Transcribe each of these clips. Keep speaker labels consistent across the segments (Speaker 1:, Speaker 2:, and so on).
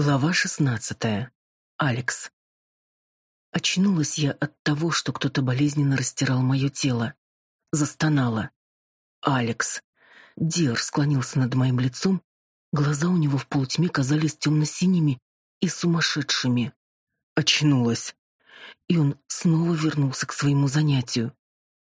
Speaker 1: Глава шестнадцатая. Алекс. Очнулась я от того, что кто-то болезненно растирал мое тело. Застонала. Алекс. Дер склонился над моим лицом. Глаза у него в полутьме казались темно-синими и сумасшедшими. Очнулась. И он снова вернулся к своему занятию.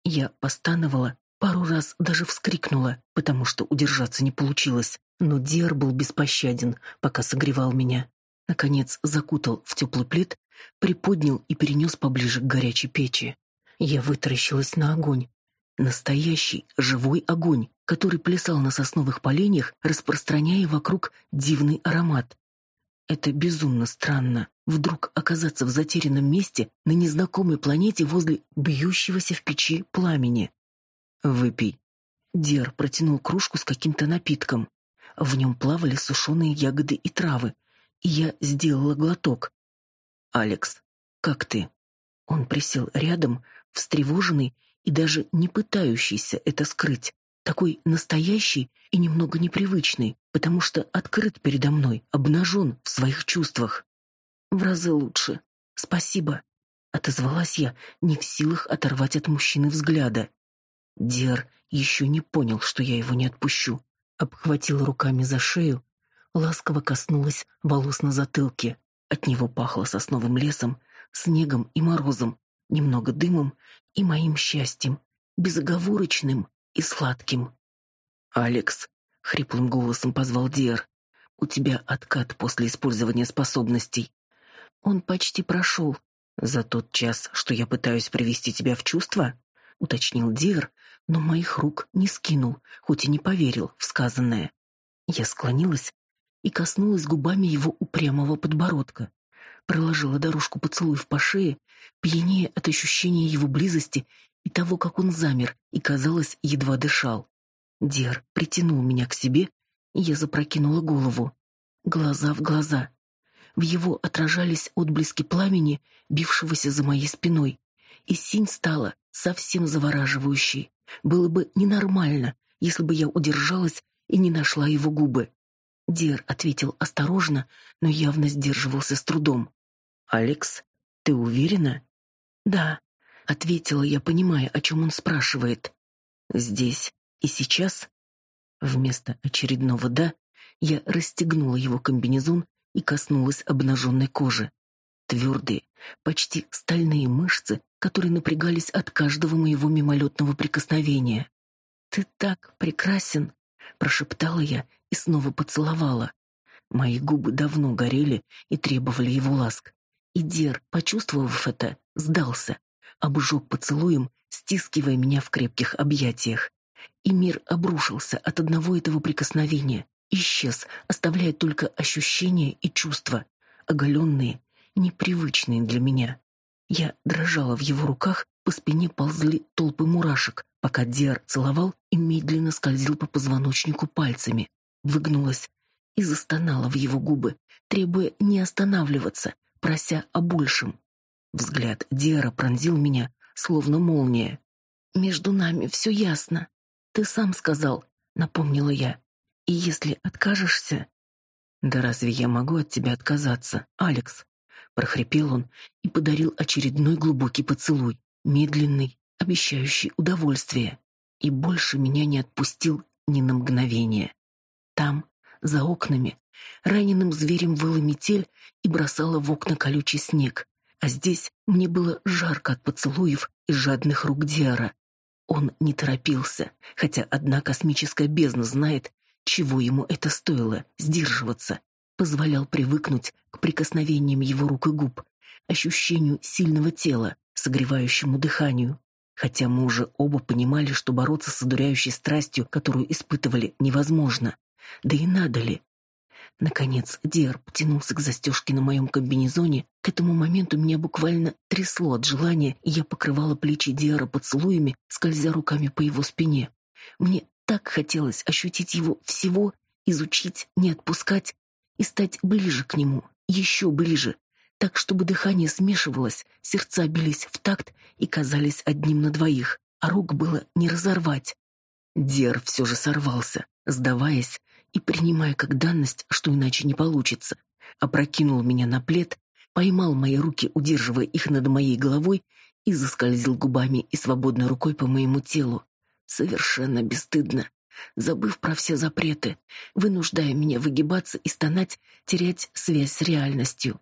Speaker 1: Я постановала, пару раз даже вскрикнула, потому что удержаться не получилось. Но Дер был беспощаден, пока согревал меня. Наконец закутал в теплый плед, приподнял и перенес поближе к горячей печи. Я вытаращилась на огонь. Настоящий, живой огонь, который плясал на сосновых поленьях, распространяя вокруг дивный аромат. Это безумно странно. Вдруг оказаться в затерянном месте на незнакомой планете возле бьющегося в печи пламени. «Выпей». Дер протянул кружку с каким-то напитком. В нем плавали сушеные ягоды и травы, и я сделала глоток. «Алекс, как ты?» Он присел рядом, встревоженный и даже не пытающийся это скрыть, такой настоящий и немного непривычный, потому что открыт передо мной, обнажен в своих чувствах. «В разы лучше. Спасибо», — отозвалась я, не в силах оторвать от мужчины взгляда. Дер еще не понял, что я его не отпущу обхватила руками за шею, ласково коснулась волос на затылке. От него пахло сосновым лесом, снегом и морозом, немного дымом и моим счастьем, безоговорочным и сладким. «Алекс», — хриплым голосом позвал Диар, — «у тебя откат после использования способностей». «Он почти прошел. За тот час, что я пытаюсь привести тебя в чувство?» — уточнил Диар, но моих рук не скинул, хоть и не поверил в сказанное. Я склонилась и коснулась губами его упрямого подбородка, проложила дорожку поцелуев по шее, пьянее от ощущения его близости и того, как он замер и, казалось, едва дышал. Дер притянул меня к себе, и я запрокинула голову. Глаза в глаза. В его отражались отблески пламени, бившегося за моей спиной, и синь стала совсем завораживающей. Было бы ненормально, если бы я удержалась и не нашла его губы. Дер ответил осторожно, но явно сдерживался с трудом. «Алекс, ты уверена?» «Да», — ответила я, понимая, о чем он спрашивает. «Здесь и сейчас?» Вместо очередного «да» я расстегнула его комбинезон и коснулась обнаженной кожи. Твердые, почти стальные мышцы которые напрягались от каждого моего мимолетного прикосновения. «Ты так прекрасен!» — прошептала я и снова поцеловала. Мои губы давно горели и требовали его ласк. И Дер, почувствовав это, сдался, обжег поцелуем, стискивая меня в крепких объятиях. И мир обрушился от одного этого прикосновения, исчез, оставляя только ощущения и чувства, оголенные, непривычные для меня. Я дрожала в его руках, по спине ползли толпы мурашек, пока Диар целовал и медленно скользил по позвоночнику пальцами. Выгнулась и застонала в его губы, требуя не останавливаться, прося о большем. Взгляд Диара пронзил меня, словно молния. «Между нами все ясно. Ты сам сказал», — напомнила я. «И если откажешься...» «Да разве я могу от тебя отказаться, Алекс?» Прохрипел он и подарил очередной глубокий поцелуй, медленный, обещающий удовольствие, и больше меня не отпустил ни на мгновение. Там, за окнами, раненым зверем выла метель и бросала в окна колючий снег, а здесь мне было жарко от поцелуев и жадных рук Диара. Он не торопился, хотя одна космическая бездна знает, чего ему это стоило сдерживаться позволял привыкнуть к прикосновениям его рук и губ, ощущению сильного тела, согревающему дыханию. Хотя мы уже оба понимали, что бороться с одуряющей страстью, которую испытывали, невозможно. Да и надо ли? Наконец, Диар потянулся к застежке на моем комбинезоне. К этому моменту меня буквально трясло от желания, и я покрывала плечи Диара поцелуями, скользя руками по его спине. Мне так хотелось ощутить его всего, изучить, не отпускать, и стать ближе к нему, еще ближе, так, чтобы дыхание смешивалось, сердца бились в такт и казались одним на двоих, а рук было не разорвать. Дер все же сорвался, сдаваясь и принимая как данность, что иначе не получится. опрокинул меня на плед, поймал мои руки, удерживая их над моей головой, и заскользил губами и свободной рукой по моему телу. Совершенно бесстыдно, забыв про все запреты, вынуждая меня выгибаться и стонать, терять связь с реальностью.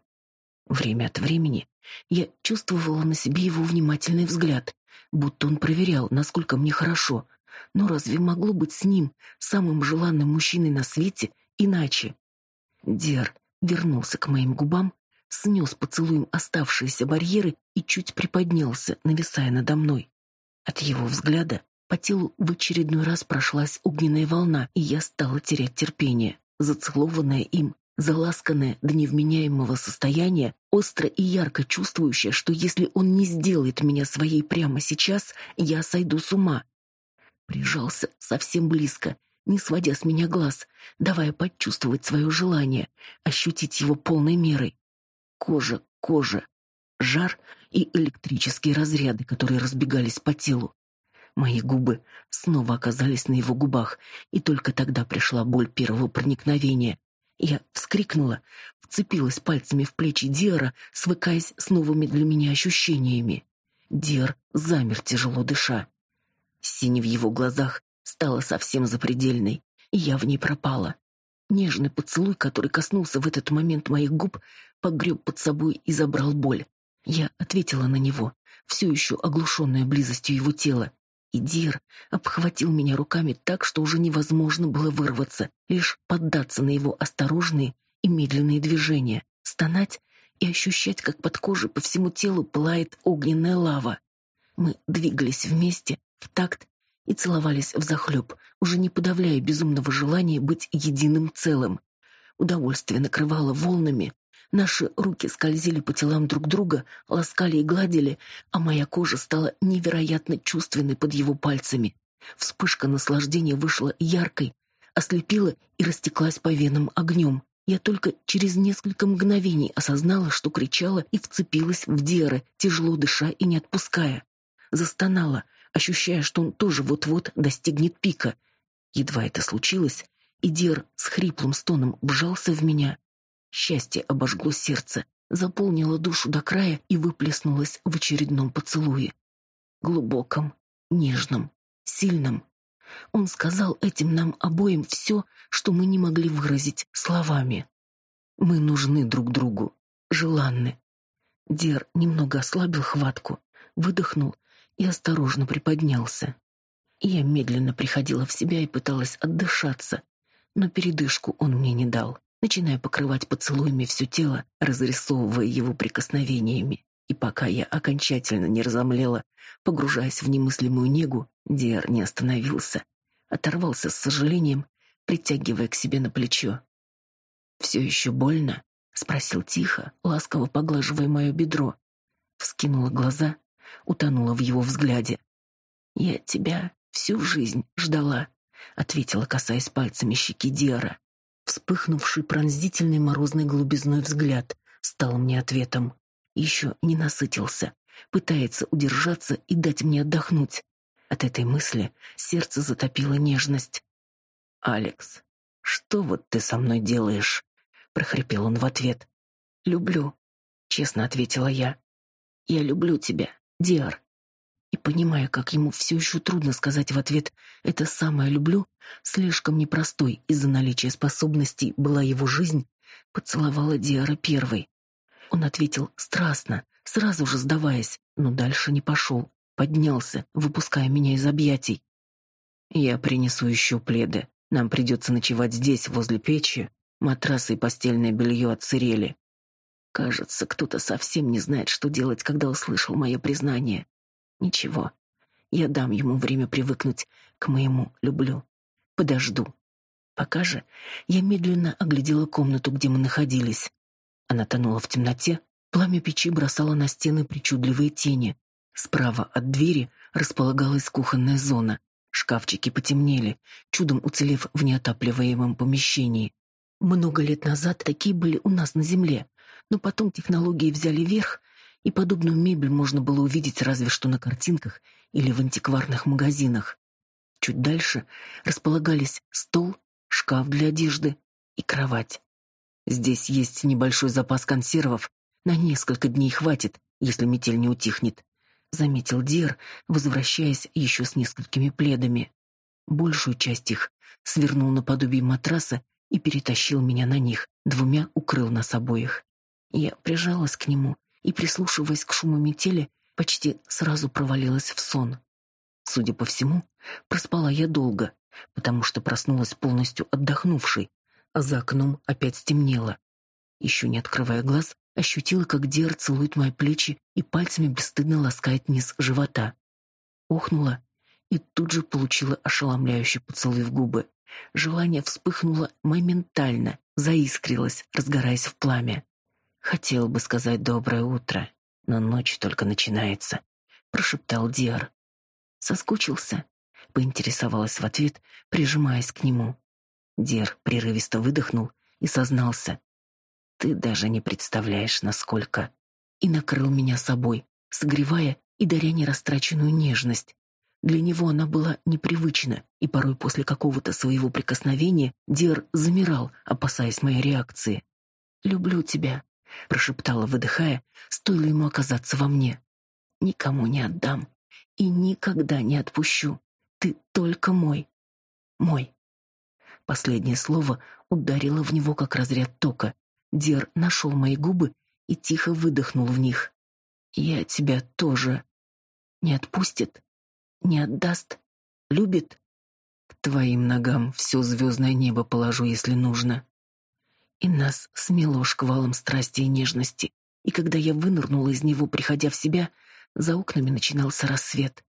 Speaker 1: Время от времени я чувствовала на себе его внимательный взгляд, будто он проверял, насколько мне хорошо. Но разве могло быть с ним, самым желанным мужчиной на свете, иначе? Дер вернулся к моим губам, снес поцелуем оставшиеся барьеры и чуть приподнялся, нависая надо мной. От его взгляда по телу в очередной раз прошлась огненная волна, и я стала терять терпение. Зацелованная им, заласканная до невменяемого состояния, остро и ярко чувствующая, что если он не сделает меня своей прямо сейчас, я сойду с ума. Прижался совсем близко, не сводя с меня глаз, давая почувствовать свое желание, ощутить его полной мерой. Кожа, кожа, жар и электрические разряды, которые разбегались по телу. Мои губы снова оказались на его губах, и только тогда пришла боль первого проникновения. Я вскрикнула, вцепилась пальцами в плечи Диара, свыкаясь с новыми для меня ощущениями. Диар замер, тяжело дыша. Синь в его глазах стала совсем запредельной, и я в ней пропала. Нежный поцелуй, который коснулся в этот момент моих губ, погреб под собой и забрал боль. Я ответила на него, все еще оглушенная близостью его тела. И Дир обхватил меня руками так, что уже невозможно было вырваться, лишь поддаться на его осторожные и медленные движения, стонать и ощущать, как под кожей по всему телу пылает огненная лава. Мы двигались вместе, в такт, и целовались взахлеб, уже не подавляя безумного желания быть единым целым. Удовольствие накрывало волнами, Наши руки скользили по телам друг друга, ласкали и гладили, а моя кожа стала невероятно чувственной под его пальцами. Вспышка наслаждения вышла яркой, ослепила и растеклась по венам огнем. Я только через несколько мгновений осознала, что кричала и вцепилась в Диара, тяжело дыша и не отпуская. Застонала, ощущая, что он тоже вот-вот достигнет пика. Едва это случилось, и Диар с хриплым стоном вжался в меня, Счастье обожгло сердце, заполнило душу до края и выплеснулось в очередном поцелуе. Глубоком, нежном, сильном. Он сказал этим нам обоим все, что мы не могли выразить словами. Мы нужны друг другу, желанны. Дер немного ослабил хватку, выдохнул и осторожно приподнялся. Я медленно приходила в себя и пыталась отдышаться, но передышку он мне не дал начиная покрывать поцелуями все тело, разрисовывая его прикосновениями. И пока я окончательно не разомлела, погружаясь в немыслимую негу, Диар не остановился, оторвался с сожалением, притягивая к себе на плечо. «Все еще больно?» — спросил тихо, ласково поглаживая мое бедро. Вскинула глаза, утонула в его взгляде. «Я тебя всю жизнь ждала», — ответила, касаясь пальцами щеки Диара. Вспыхнувший пронзительной морозной голубизной взгляд стал мне ответом. Еще не насытился, пытается удержаться и дать мне отдохнуть. От этой мысли сердце затопило нежность. «Алекс, что вот ты со мной делаешь?» — прохрипел он в ответ. «Люблю», — честно ответила я. «Я люблю тебя, Диар и понимая, как ему все еще трудно сказать в ответ «это самое люблю», слишком непростой из-за наличия способностей была его жизнь, поцеловала Диара первой. Он ответил страстно, сразу же сдаваясь, но дальше не пошел, поднялся, выпуская меня из объятий. «Я принесу еще пледы. Нам придется ночевать здесь, возле печи. Матрасы и постельное белье отсырели». Кажется, кто-то совсем не знает, что делать, когда услышал мое признание. Ничего. Я дам ему время привыкнуть к моему люблю. Подожду. Пока же я медленно оглядела комнату, где мы находились. Она тонула в темноте, пламя печи бросало на стены причудливые тени. Справа от двери располагалась кухонная зона. Шкафчики потемнели, чудом уцелев в неотапливаемом помещении. Много лет назад такие были у нас на земле, но потом технологии взяли верх, и подобную мебель можно было увидеть разве что на картинках или в антикварных магазинах. Чуть дальше располагались стол, шкаф для одежды и кровать. Здесь есть небольшой запас консервов. На несколько дней хватит, если метель не утихнет», — заметил Дир, возвращаясь еще с несколькими пледами. Большую часть их свернул наподобие матраса и перетащил меня на них, двумя укрыл нас обоих. Я прижалась к нему и, прислушиваясь к шуму метели, почти сразу провалилась в сон. Судя по всему, проспала я долго, потому что проснулась полностью отдохнувшей, а за окном опять стемнело. Еще не открывая глаз, ощутила, как Дер целует мои плечи и пальцами бесстыдно ласкает низ живота. Охнула и тут же получила ошеломляющий поцелуй в губы. Желание вспыхнуло моментально, заискрилось, разгораясь в пламя. Хотел бы сказать доброе утро, но ночь только начинается, прошептал Диар. Соскучился? Поинтересовалась в ответ, прижимаясь к нему. Дер прерывисто выдохнул и сознался. Ты даже не представляешь, насколько. И накрыл меня собой, согревая и даря нерастраченную нежность. Для него она была непривычна, и порой после какого-то своего прикосновения Дер замирал, опасаясь моей реакции. «Люблю тебя», — прошептала, выдыхая, стоило ему оказаться во мне. «Никому не отдам и никогда не отпущу. Ты только мой. Мой. Последнее слово ударило в него как разряд тока. Дер нашел мои губы и тихо выдохнул в них. Я тебя тоже не отпустит, не отдаст, любит. К твоим ногам все звездное небо положу, если нужно. И нас смело шквалом страсти и нежности. И когда я вынырнула из него, приходя в себя, за окнами начинался рассвет.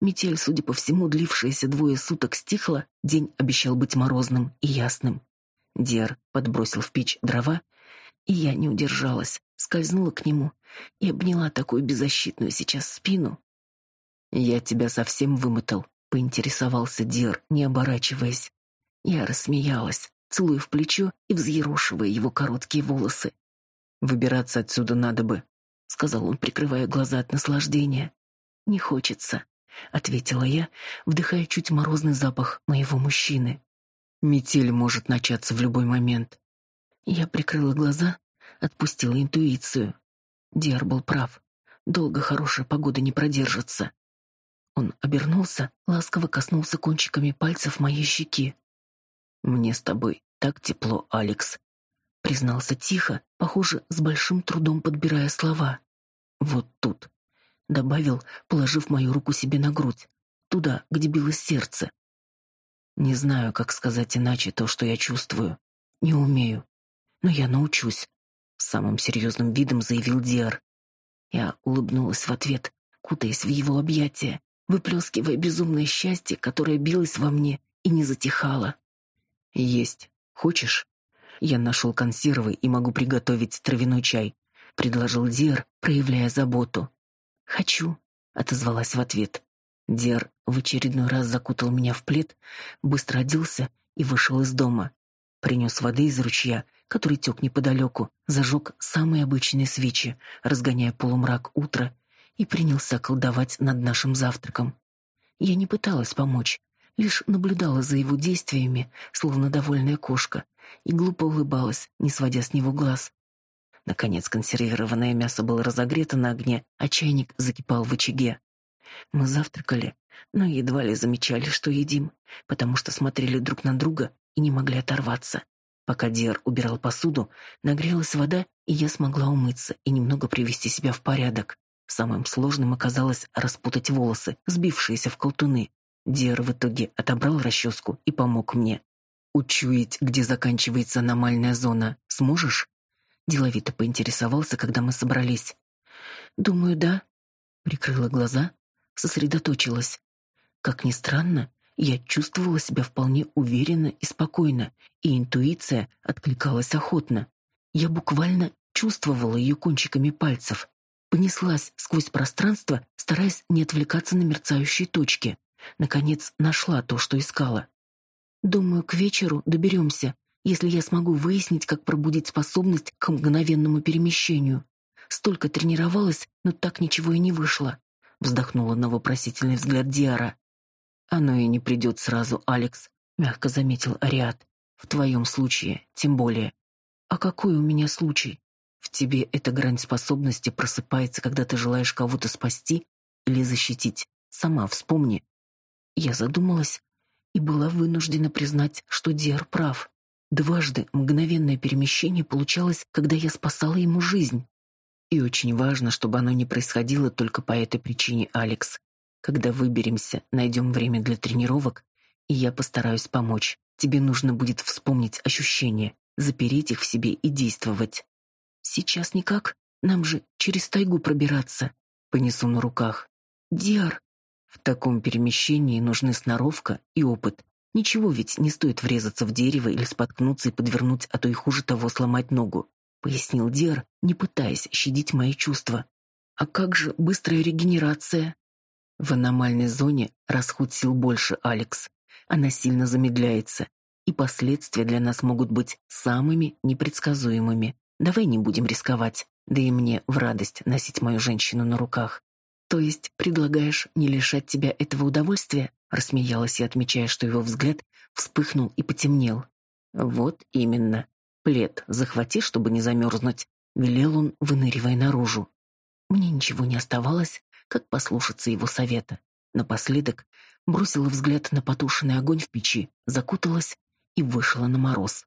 Speaker 1: Метель, судя по всему, длившаяся двое суток, стихла, день обещал быть морозным и ясным. Дер подбросил в печь дрова, и я не удержалась, скользнула к нему и обняла такую беззащитную сейчас спину. «Я тебя совсем вымотал», — поинтересовался Дер, не оборачиваясь. Я рассмеялась, целуя в плечо и взъерошивая его короткие волосы. «Выбираться отсюда надо бы», — сказал он, прикрывая глаза от наслаждения. «Не хочется», — ответила я, вдыхая чуть морозный запах моего мужчины. «Метель может начаться в любой момент». Я прикрыла глаза, отпустила интуицию. Диар был прав. Долго хорошая погода не продержится. Он обернулся, ласково коснулся кончиками пальцев моей щеки. «Мне с тобой так тепло, Алекс», — признался тихо, похоже, с большим трудом подбирая слова. «Вот тут», — добавил, положив мою руку себе на грудь, туда, где билось сердце. «Не знаю, как сказать иначе то, что я чувствую. Не умею. Но я научусь», — самым серьезным видом заявил Диар. Я улыбнулась в ответ, кутаясь в его объятия, выплескивая безумное счастье, которое билось во мне и не затихало. «Есть. Хочешь?» Я нашел консервы и могу приготовить травяной чай, предложил Дер, проявляя заботу. Хочу, отозвалась в ответ. Дер в очередной раз закутал меня в плед, быстро оделся и вышел из дома. Принес воды из ручья, который тек неподалеку, зажег самые обычные свечи, разгоняя полумрак утра, и принялся колдовать над нашим завтраком. Я не пыталась помочь, лишь наблюдала за его действиями, словно довольная кошка, и глупо улыбалась, не сводя с него глаз. Наконец консервированное мясо было разогрето на огне, а чайник закипал в очаге. Мы завтракали, но едва ли замечали, что едим, потому что смотрели друг на друга и не могли оторваться. Пока Диар убирал посуду, нагрелась вода, и я смогла умыться и немного привести себя в порядок. Самым сложным оказалось распутать волосы, сбившиеся в колтуны, Диар в итоге отобрал расческу и помог мне. «Учуять, где заканчивается аномальная зона, сможешь?» Деловито поинтересовался, когда мы собрались. «Думаю, да». Прикрыла глаза, сосредоточилась. Как ни странно, я чувствовала себя вполне уверенно и спокойно, и интуиция откликалась охотно. Я буквально чувствовала ее кончиками пальцев. Понеслась сквозь пространство, стараясь не отвлекаться на мерцающие точки. Наконец нашла то, что искала. Думаю, к вечеру доберемся, если я смогу выяснить, как пробудить способность к мгновенному перемещению. Столько тренировалась, но так ничего и не вышло. Вздохнула на вопросительный взгляд Диара. Оно и не придет сразу, Алекс, мягко заметил Ариат. В твоем случае, тем более. А какой у меня случай? В тебе эта грань способности просыпается, когда ты желаешь кого-то спасти или защитить. Сама вспомни. Я задумалась и была вынуждена признать, что Диар прав. Дважды мгновенное перемещение получалось, когда я спасала ему жизнь. И очень важно, чтобы оно не происходило только по этой причине, Алекс. Когда выберемся, найдем время для тренировок, и я постараюсь помочь. Тебе нужно будет вспомнить ощущения, запереть их в себе и действовать. Сейчас никак. Нам же через тайгу пробираться. Понесу на руках. Диар. В таком перемещении нужны сноровка и опыт. Ничего ведь не стоит врезаться в дерево или споткнуться и подвернуть, а то и хуже того сломать ногу, пояснил Диар, не пытаясь щадить мои чувства. А как же быстрая регенерация? В аномальной зоне расход сил больше, Алекс. Она сильно замедляется, и последствия для нас могут быть самыми непредсказуемыми. Давай не будем рисковать. Да и мне в радость носить мою женщину на руках. То есть предлагаешь не лишать тебя этого удовольствия? Рассмеялась я, отмечая, что его взгляд вспыхнул и потемнел. Вот именно. Плед захвати, чтобы не замерзнуть, велел он, выныривая наружу. Мне ничего не оставалось, как послушаться его совета. Напоследок бросила взгляд на потушенный огонь в печи, закуталась и вышла на мороз.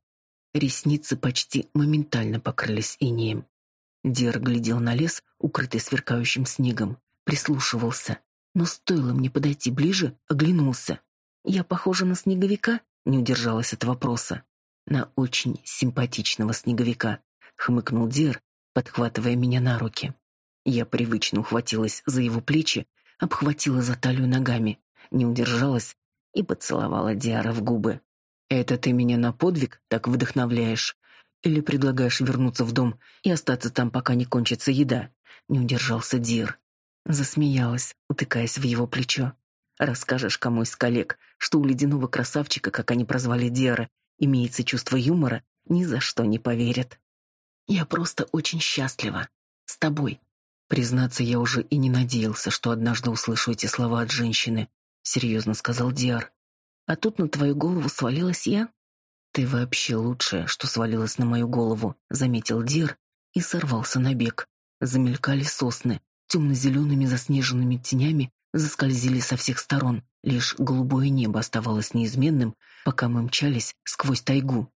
Speaker 1: Ресницы почти моментально покрылись инеем. Дер глядел на лес, укрытый сверкающим снегом, прислушивался. Но стоило мне подойти ближе, оглянулся. Я похожа на снеговика? Не удержалась от вопроса. На очень симпатичного снеговика, хмыкнул Дер, подхватывая меня на руки. Я привычно ухватилась за его плечи, обхватила за талию ногами, не удержалась и поцеловала Диара в губы. Это ты меня на подвиг так вдохновляешь? Или предлагаешь вернуться в дом и остаться там, пока не кончится еда? Не удержался Дир. Засмеялась, утыкаясь в его плечо. Расскажешь кому из коллег, что у ледяного красавчика, как они прозвали Диара, имеется чувство юмора, ни за что не поверят. Я просто очень счастлива. С тобой. Признаться, я уже и не надеялся, что однажды услышу эти слова от женщины, серьезно сказал Диар. А тут на твою голову свалилась я? Ты вообще лучшее, что свалилось на мою голову, заметил Дир и сорвался на бег. Замелькали сосны, темно-зелеными заснеженными тенями заскользили со всех сторон. Лишь голубое небо оставалось неизменным, пока мы мчались сквозь тайгу.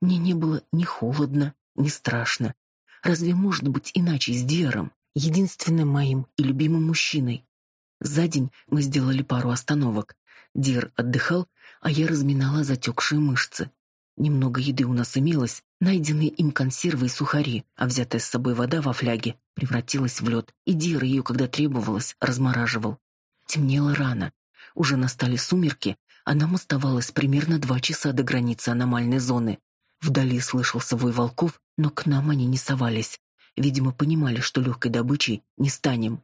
Speaker 1: Мне не было ни холодно, ни страшно. Разве может быть иначе с Диаром, единственным моим и любимым мужчиной? За день мы сделали пару остановок. Дир отдыхал, а я разминала затекшие мышцы. Немного еды у нас имелось, найденные им консервы и сухари, а взятая с собой вода во фляге превратилась в лед, и Дир ее, когда требовалось, размораживал. Темнело рано. Уже настали сумерки, а нам оставалось примерно два часа до границы аномальной зоны. Вдали слышался вой волков, но к нам они не совались. Видимо, понимали, что легкой добычей не станем.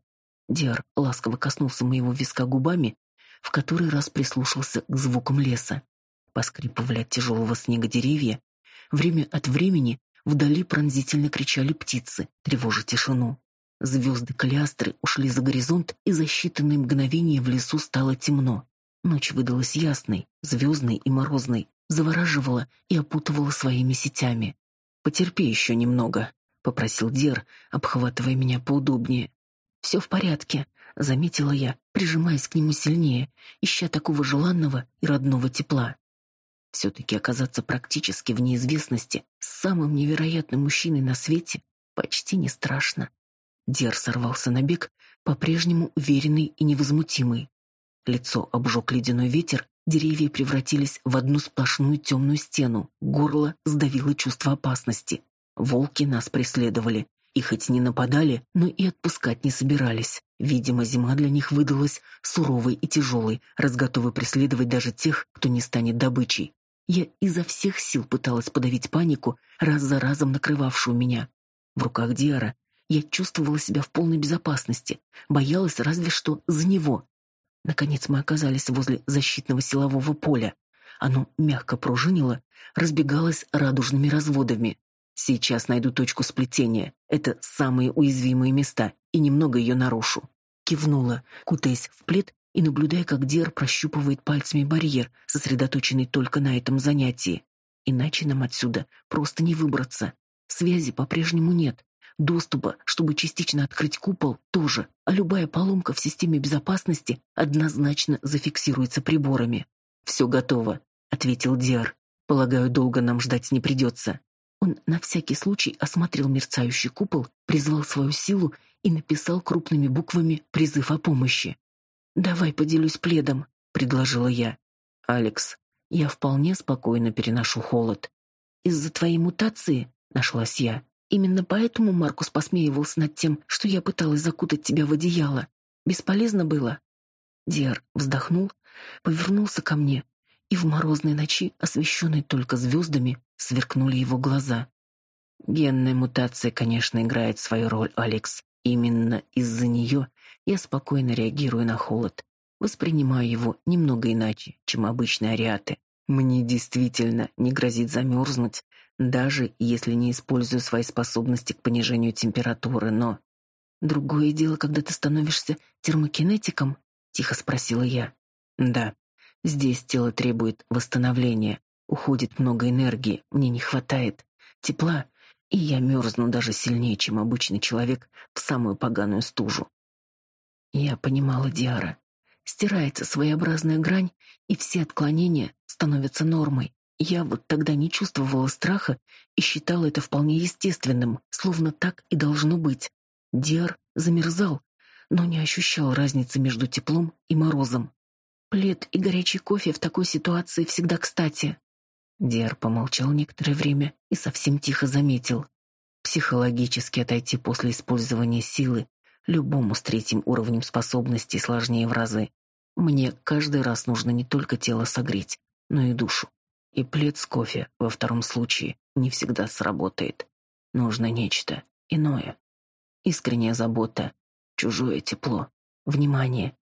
Speaker 1: Диар ласково коснулся моего виска губами, в который раз прислушался к звукам леса. Поскрипывали от тяжелого снега деревья. Время от времени вдали пронзительно кричали птицы, тревожа тишину. Звезды Калиастры ушли за горизонт, и за считанные мгновения в лесу стало темно. Ночь выдалась ясной, звездной и морозной, завораживала и опутывала своими сетями. «Потерпи еще немного», — попросил Дер, обхватывая меня поудобнее. «Все в порядке заметила я, прижимаясь к нему сильнее, ища такого желанного и родного тепла. Все-таки оказаться практически в неизвестности с самым невероятным мужчиной на свете почти не страшно. Дер сорвался на бег, по-прежнему уверенный и невозмутимый. Лицо обжег ледяной ветер, деревья превратились в одну сплошную темную стену, горло сдавило чувство опасности. Волки нас преследовали, и хоть не нападали, но и отпускать не собирались. Видимо, зима для них выдалась суровой и тяжелой, раз готовы преследовать даже тех, кто не станет добычей. Я изо всех сил пыталась подавить панику, раз за разом накрывавшую меня. В руках Диара я чувствовала себя в полной безопасности, боялась разве что за него. Наконец мы оказались возле защитного силового поля. Оно мягко пружинило, разбегалось радужными разводами. Сейчас найду точку сплетения. Это самые уязвимые места, и немного ее нарушу. Кивнула, кутаясь в плед и наблюдая, как Дер прощупывает пальцами барьер, сосредоточенный только на этом занятии. Иначе нам отсюда просто не выбраться. Связи по-прежнему нет. Доступа, чтобы частично открыть купол, тоже, а любая поломка в системе безопасности однозначно зафиксируется приборами. «Все готово», — ответил Диар. «Полагаю, долго нам ждать не придется». Он на всякий случай осмотрел мерцающий купол, призвал свою силу и написал крупными буквами призыв о помощи. «Давай поделюсь пледом», — предложила я. «Алекс, я вполне спокойно переношу холод. Из-за твоей мутации, нашлась я. Именно поэтому Маркус посмеивался над тем, что я пыталась закутать тебя в одеяло. Бесполезно было. Диар вздохнул, повернулся ко мне, и в морозной ночи, освещенной только звездами, сверкнули его глаза. Генная мутация, конечно, играет свою роль, Алекс. Именно из-за нее я спокойно реагирую на холод воспринимаю его немного иначе, чем обычные ариаты. Мне действительно не грозит замерзнуть, даже если не использую свои способности к понижению температуры, но... «Другое дело, когда ты становишься термокинетиком?» — тихо спросила я. «Да, здесь тело требует восстановления, уходит много энергии, мне не хватает тепла, и я мерзну даже сильнее, чем обычный человек в самую поганую стужу». Я понимала Диара стирается своеобразная грань, и все отклонения становятся нормой. Я вот тогда не чувствовала страха и считала это вполне естественным, словно так и должно быть. Диар замерзал, но не ощущал разницы между теплом и морозом. Плед и горячий кофе в такой ситуации всегда кстати. Диар помолчал некоторое время и совсем тихо заметил. Психологически отойти после использования силы Любому с третьим уровнем способностей сложнее в разы. Мне каждый раз нужно не только тело согреть, но и душу. И плед с кофе во втором случае не всегда сработает. Нужно нечто иное. Искренняя забота, чужое тепло, внимание.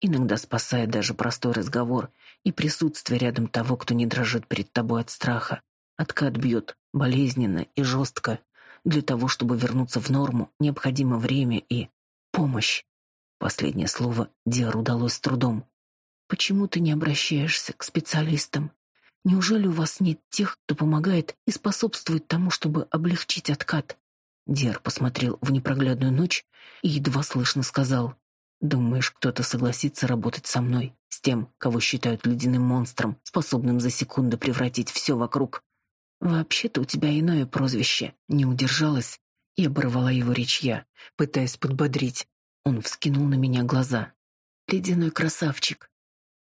Speaker 1: Иногда спасает даже простой разговор и присутствие рядом того, кто не дрожит перед тобой от страха. Откат бьет болезненно и жестко. Для того, чтобы вернуться в норму, необходимо время и помощь. Последнее слово Диар удалось с трудом. Почему ты не обращаешься к специалистам? Неужели у вас нет тех, кто помогает и способствует тому, чтобы облегчить откат? Диар посмотрел в непроглядную ночь и едва слышно сказал: "Думаешь, кто-то согласится работать со мной, с тем, кого считают ледяным монстром, способным за секунду превратить все вокруг? Вообще-то у тебя иное прозвище". Не удержалась и оборвала его речь я, пытаясь подбодрить. Он вскинул на меня глаза. «Ледяной красавчик».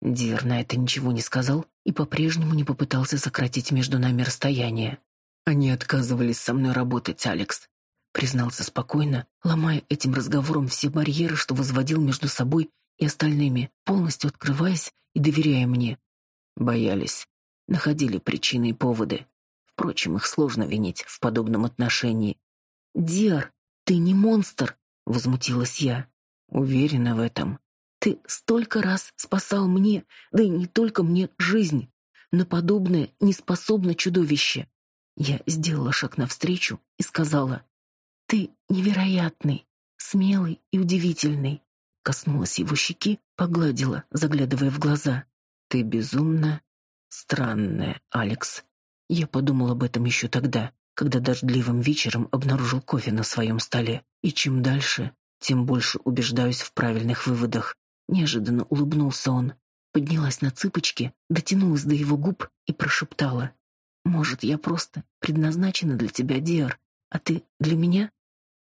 Speaker 1: Дир на это ничего не сказал и по-прежнему не попытался сократить между нами расстояние. «Они отказывались со мной работать, Алекс», — признался спокойно, ломая этим разговором все барьеры, что возводил между собой и остальными, полностью открываясь и доверяя мне. Боялись, находили причины и поводы. Впрочем, их сложно винить в подобном отношении. Диар, ты не монстр, возмутилась я. Уверена в этом. Ты столько раз спасал мне, да и не только мне, жизнь. На подобное не способно чудовище. Я сделала шаг навстречу и сказала: "Ты невероятный, смелый и удивительный". Коснулась его щеки, погладила, заглядывая в глаза. "Ты безумно странная, Алекс". Я подумал об этом еще тогда когда дождливым вечером обнаружил кофе на своем столе. И чем дальше, тем больше убеждаюсь в правильных выводах. Неожиданно улыбнулся он, поднялась на цыпочки, дотянулась до его губ и прошептала: "Может, я просто предназначена для тебя, Диар, а ты для меня?"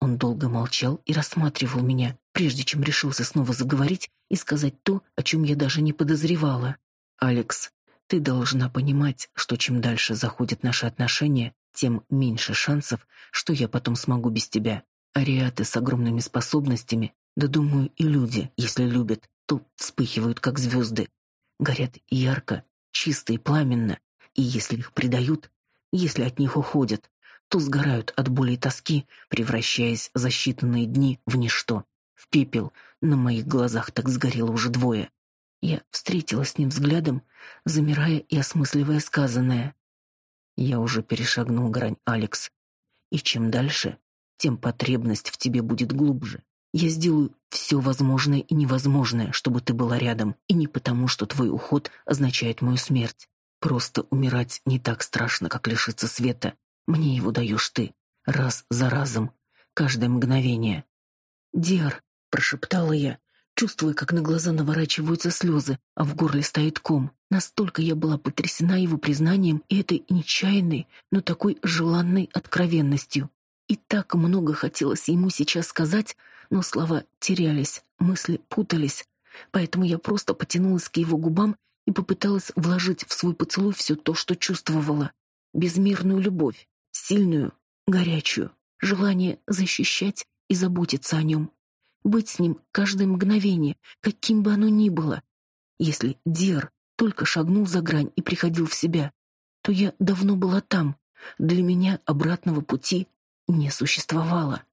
Speaker 1: Он долго молчал и рассматривал меня, прежде чем решился снова заговорить и сказать то, о чем я даже не подозревала. "Алекс, ты должна понимать, что чем дальше заходят наши отношения, тем меньше шансов, что я потом смогу без тебя. Ариаты с огромными способностями, да думаю, и люди, если любят, то вспыхивают как звезды. Горят ярко, чисто и пламенно, и если их предают, если от них уходят, то сгорают от боли и тоски, превращаясь за считанные дни в ничто. В пепел на моих глазах так сгорело уже двое. Я встретилась с ним взглядом, замирая и осмысливая сказанное. Я уже перешагнул грань, Алекс. И чем дальше, тем потребность в тебе будет глубже. Я сделаю все возможное и невозможное, чтобы ты была рядом, и не потому, что твой уход означает мою смерть. Просто умирать не так страшно, как лишиться света. Мне его даешь ты, раз за разом, каждое мгновение. «Диар», — прошептала я, чувствуя, как на глаза наворачиваются слезы, а в горле стоит ком. Настолько я была потрясена его признанием и этой нечаянной, но такой желанной откровенностью. И так много хотелось ему сейчас сказать, но слова терялись, мысли путались. Поэтому я просто потянулась к его губам и попыталась вложить в свой поцелуй все то, что чувствовала. Безмерную любовь, сильную, горячую, желание защищать и заботиться о нем. Быть с ним каждое мгновение, каким бы оно ни было. Если Дер только шагнул за грань и приходил в себя, то я давно была там. Для меня обратного пути не существовало.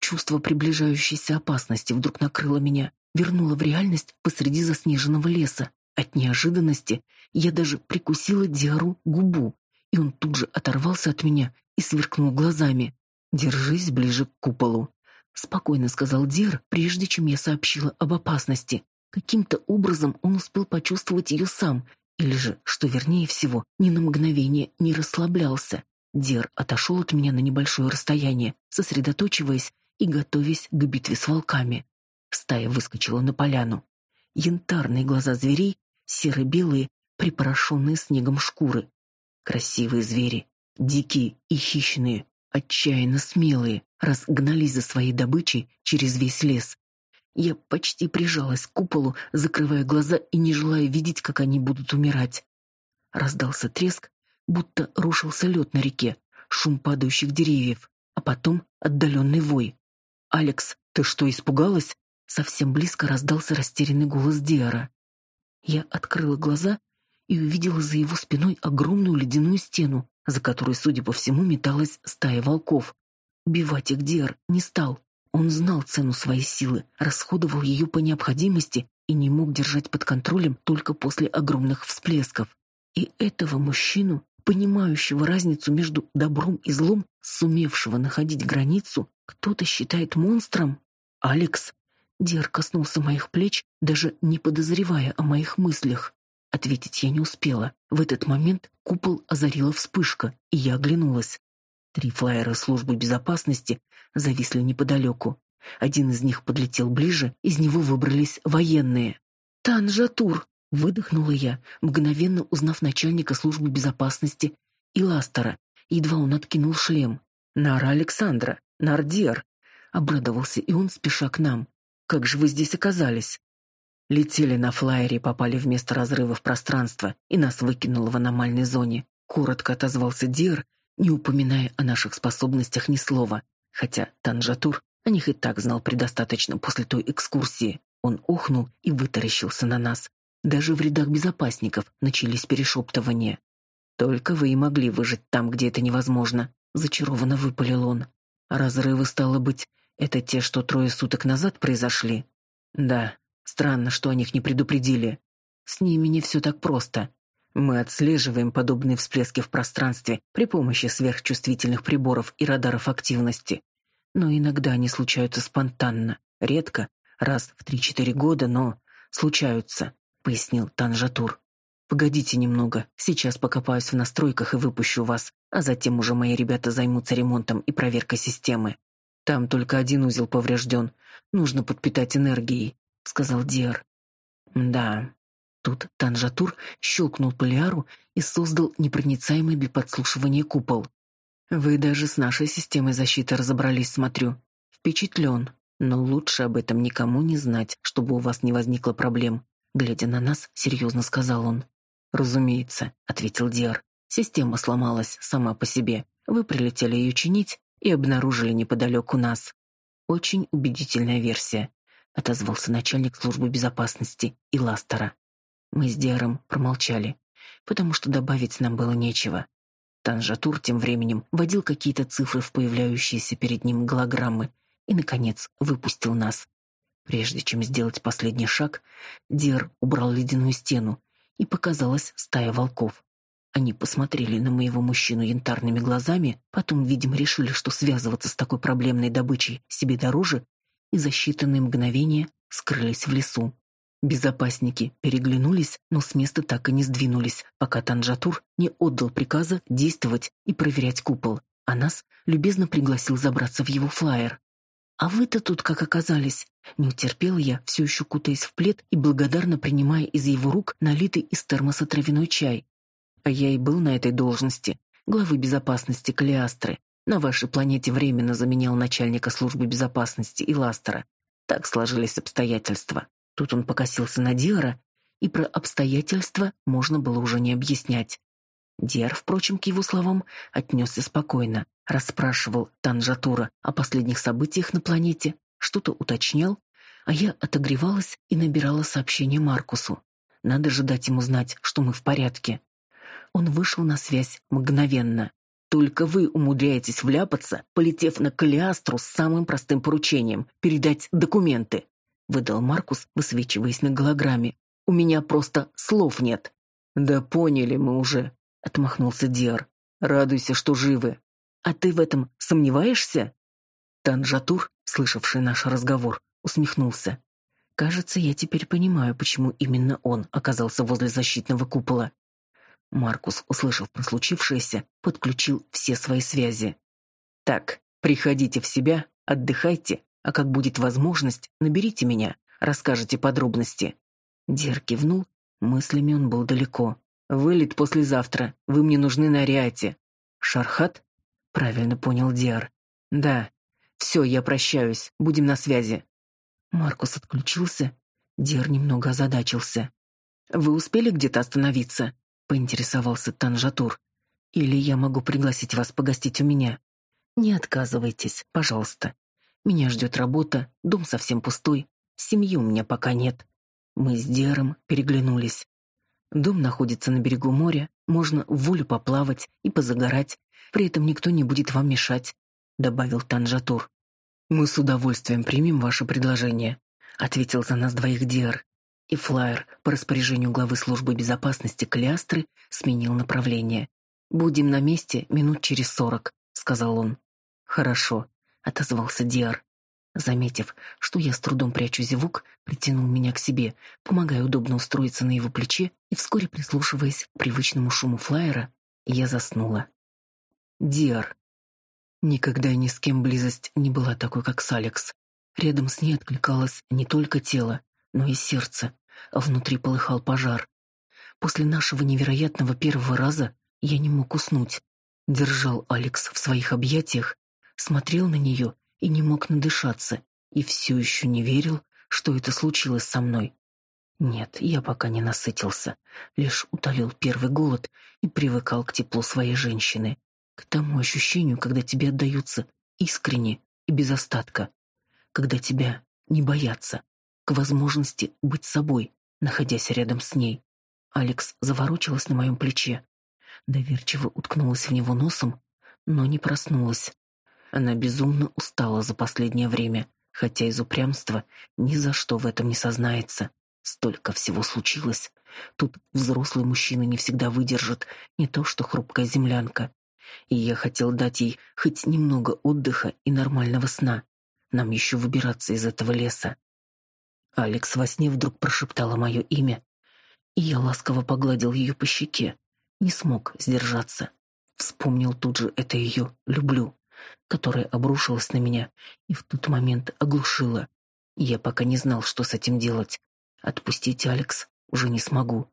Speaker 1: Чувство приближающейся опасности вдруг накрыло меня, вернуло в реальность посреди заснеженного леса. От неожиданности я даже прикусила Диру губу, и он тут же оторвался от меня и сверкнул глазами. «Держись ближе к куполу», — спокойно сказал Дир, прежде чем я сообщила об опасности. Каким-то образом он успел почувствовать ее сам, или же, что вернее всего, ни на мгновение не расслаблялся. Дир отошел от меня на небольшое расстояние, сосредоточиваясь и готовясь к битве с волками. Стая выскочила на поляну. Янтарные глаза зверей, серо-белые, припорошенные снегом шкуры. Красивые звери, дикие и хищные, отчаянно смелые, разгнались за своей добычей через весь лес. Я почти прижалась к куполу, закрывая глаза и не желая видеть, как они будут умирать. Раздался треск, будто рушился лед на реке, шум падающих деревьев, а потом отдаленный вой. «Алекс, ты что, испугалась?» Совсем близко раздался растерянный голос Диара. Я открыла глаза и увидела за его спиной огромную ледяную стену, за которой, судя по всему, металась стая волков. Убивать их Диар не стал. Он знал цену своей силы, расходовал ее по необходимости и не мог держать под контролем только после огромных всплесков. И этого мужчину, понимающего разницу между добром и злом, сумевшего находить границу, кто-то считает монстром? Алекс, Дер коснулся моих плеч, даже не подозревая о моих мыслях. Ответить я не успела. В этот момент купол озарила вспышка, и я оглянулась. Три флайера службы безопасности зависли неподалеку. Один из них подлетел ближе, из него выбрались военные. «Танжатур!» — выдохнула я, мгновенно узнав начальника службы безопасности и Ластера, едва он откинул шлем. «Нара Александра! Нардер!» — обрадовался и он, спеша к нам. Как же вы здесь оказались? Летели на флайере и попали в место разрыва в пространство, и нас выкинуло в аномальной зоне. Коротко отозвался Дир, не упоминая о наших способностях ни слова, хотя Танжатур о них и так знал предостаточно после той экскурсии. Он охнул и вытаращился на нас. Даже в рядах безопасников начались перешептывания. «Только вы и могли выжить там, где это невозможно», — зачарованно выпалил он. «Разрывы, стало быть, это те, что трое суток назад произошли? Да, странно, что о них не предупредили. С ними не все так просто. Мы отслеживаем подобные всплески в пространстве при помощи сверхчувствительных приборов и радаров активности. Но иногда они случаются спонтанно, редко, раз в три-четыре года, но случаются, пояснил Танжатур. Погодите немного, сейчас покопаюсь в настройках и выпущу вас, а затем уже мои ребята займутся ремонтом и проверкой системы. Там только один узел поврежден. Нужно подпитать энергией, сказал Диар. Да. Тут Танжатур щелкнул полиару и создал непроницаемый для подслушивания купол. Вы даже с нашей системой защиты разобрались, смотрю. Впечатлен. Но лучше об этом никому не знать, чтобы у вас не возникло проблем. Глядя на нас, серьезно сказал он. Разумеется, ответил Диар. Система сломалась сама по себе. Вы прилетели ее чинить, и обнаружили неподалеку нас. Очень убедительная версия, отозвался начальник службы безопасности Иластера. Мы с Диаром промолчали, потому что добавить нам было нечего. Танжатур тем временем вводил какие-то цифры в появляющиеся перед ним голограммы и наконец выпустил нас. Прежде чем сделать последний шаг, Дер убрал ледяную стену, и показалась стая волков. Они посмотрели на моего мужчину янтарными глазами, потом, видимо, решили, что связываться с такой проблемной добычей себе дороже, и за считанные мгновения скрылись в лесу. Безопасники переглянулись, но с места так и не сдвинулись, пока Танжатур не отдал приказа действовать и проверять купол, а нас любезно пригласил забраться в его флайер. «А вы-то тут как оказались?» Не утерпела я, все еще кутаясь в плед и благодарно принимая из его рук налитый из термоса травяной чай. А я и был на этой должности, главы безопасности Калиастры. На вашей планете временно заменял начальника службы безопасности Иластера. Так сложились обстоятельства. Тут он покосился на Диара, и про обстоятельства можно было уже не объяснять. Диар, впрочем, к его словам отнесся спокойно, расспрашивал Танжатура о последних событиях на планете, что-то уточнял, а я отогревалась и набирала сообщение Маркусу. Надо же дать ему знать, что мы в порядке. Он вышел на связь мгновенно. Только вы умудряетесь вляпаться, полетев на Калиастру с самым простым поручением — передать документы выдал Маркус, высвечиваясь на голограмме. У меня просто слов нет. Да поняли мы уже, отмахнулся Диар. Радуйся, что живы. А ты в этом сомневаешься? Танжатур, слышавший наш разговор, усмехнулся. Кажется, я теперь понимаю, почему именно он оказался возле защитного купола. Маркус, услышав про случившееся, подключил все свои связи. Так, приходите в себя, отдыхайте а как будет возможность, наберите меня, расскажете подробности. Дер кивнул, мыслями он был далеко. Вылет послезавтра. Вы мне нужны на Риате. Шархат? Правильно понял Диар. Да. Все, я прощаюсь. Будем на связи. Маркус отключился. Диар немного озадачился. Вы успели где-то остановиться? поинтересовался Танжатур. Или я могу пригласить вас погостить у меня? Не отказывайтесь, пожалуйста. Меня ждет работа, дом совсем пустой, семьи у меня пока нет. Мы с Дером переглянулись. Дом находится на берегу моря, можно в волю поплавать и позагорать, при этом никто не будет вам мешать, добавил Танжатур. Мы с удовольствием примем ваше предложение, ответил за нас двоих Дер. И флайер по распоряжению главы службы безопасности Клястры сменил направление. Будем на месте минут через сорок, сказал он. Хорошо, отозвался Диар. Заметив, что я с трудом прячу зевок, притянул меня к себе, помогая удобно устроиться на его плече, и вскоре прислушиваясь к привычному шуму флайера, я заснула. Диар. Никогда ни с кем близость не была такой, как с Алекс. Рядом с ней откликалось не только тело, но и сердце, а внутри полыхал пожар. После нашего невероятного первого раза я не мог уснуть. Держал Алекс в своих объятиях смотрел на нее и не мог надышаться, и все еще не верил, что это случилось со мной. Нет, я пока не насытился, лишь утолил первый голод и привыкал к теплу своей женщины, к тому ощущению, когда тебе отдаются искренне и без остатка, когда тебя не боятся, к возможности быть собой, находясь рядом с ней. Алекс заворочилась на моем плече, доверчиво уткнулась в него носом, но не проснулась. Она безумно устала за последнее время, хотя из упрямства ни за что в этом не сознается. Столько всего случилось. Тут взрослый мужчина не всегда выдержит, не то что хрупкая землянка. И я хотел дать ей хоть немного отдыха и нормального сна. Нам еще выбираться из этого леса. Алекс во сне вдруг прошептала мое имя, и я ласково погладил ее по щеке. Не смог сдержаться. Вспомнил тут же это ее «люблю» которая обрушилась на меня и в тот момент оглушила. Я пока не знал, что с этим делать. Отпустить Алекс уже не смогу.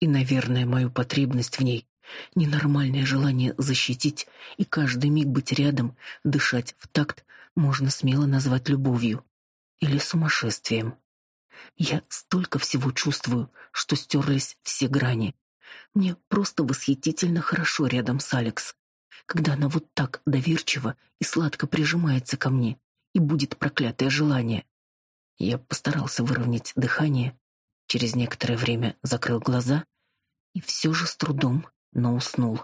Speaker 1: И, наверное, мою потребность в ней, ненормальное желание защитить и каждый миг быть рядом, дышать в такт, можно смело назвать любовью или сумасшествием. Я столько всего чувствую, что стерлись все грани. Мне просто восхитительно хорошо рядом с Алекс когда она вот так доверчиво и сладко прижимается ко мне, и будет проклятое желание. Я постарался выровнять дыхание, через некоторое время закрыл глаза и все же с трудом, но уснул.